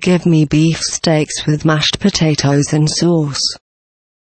Give me beef steaks with mashed potatoes and sauce.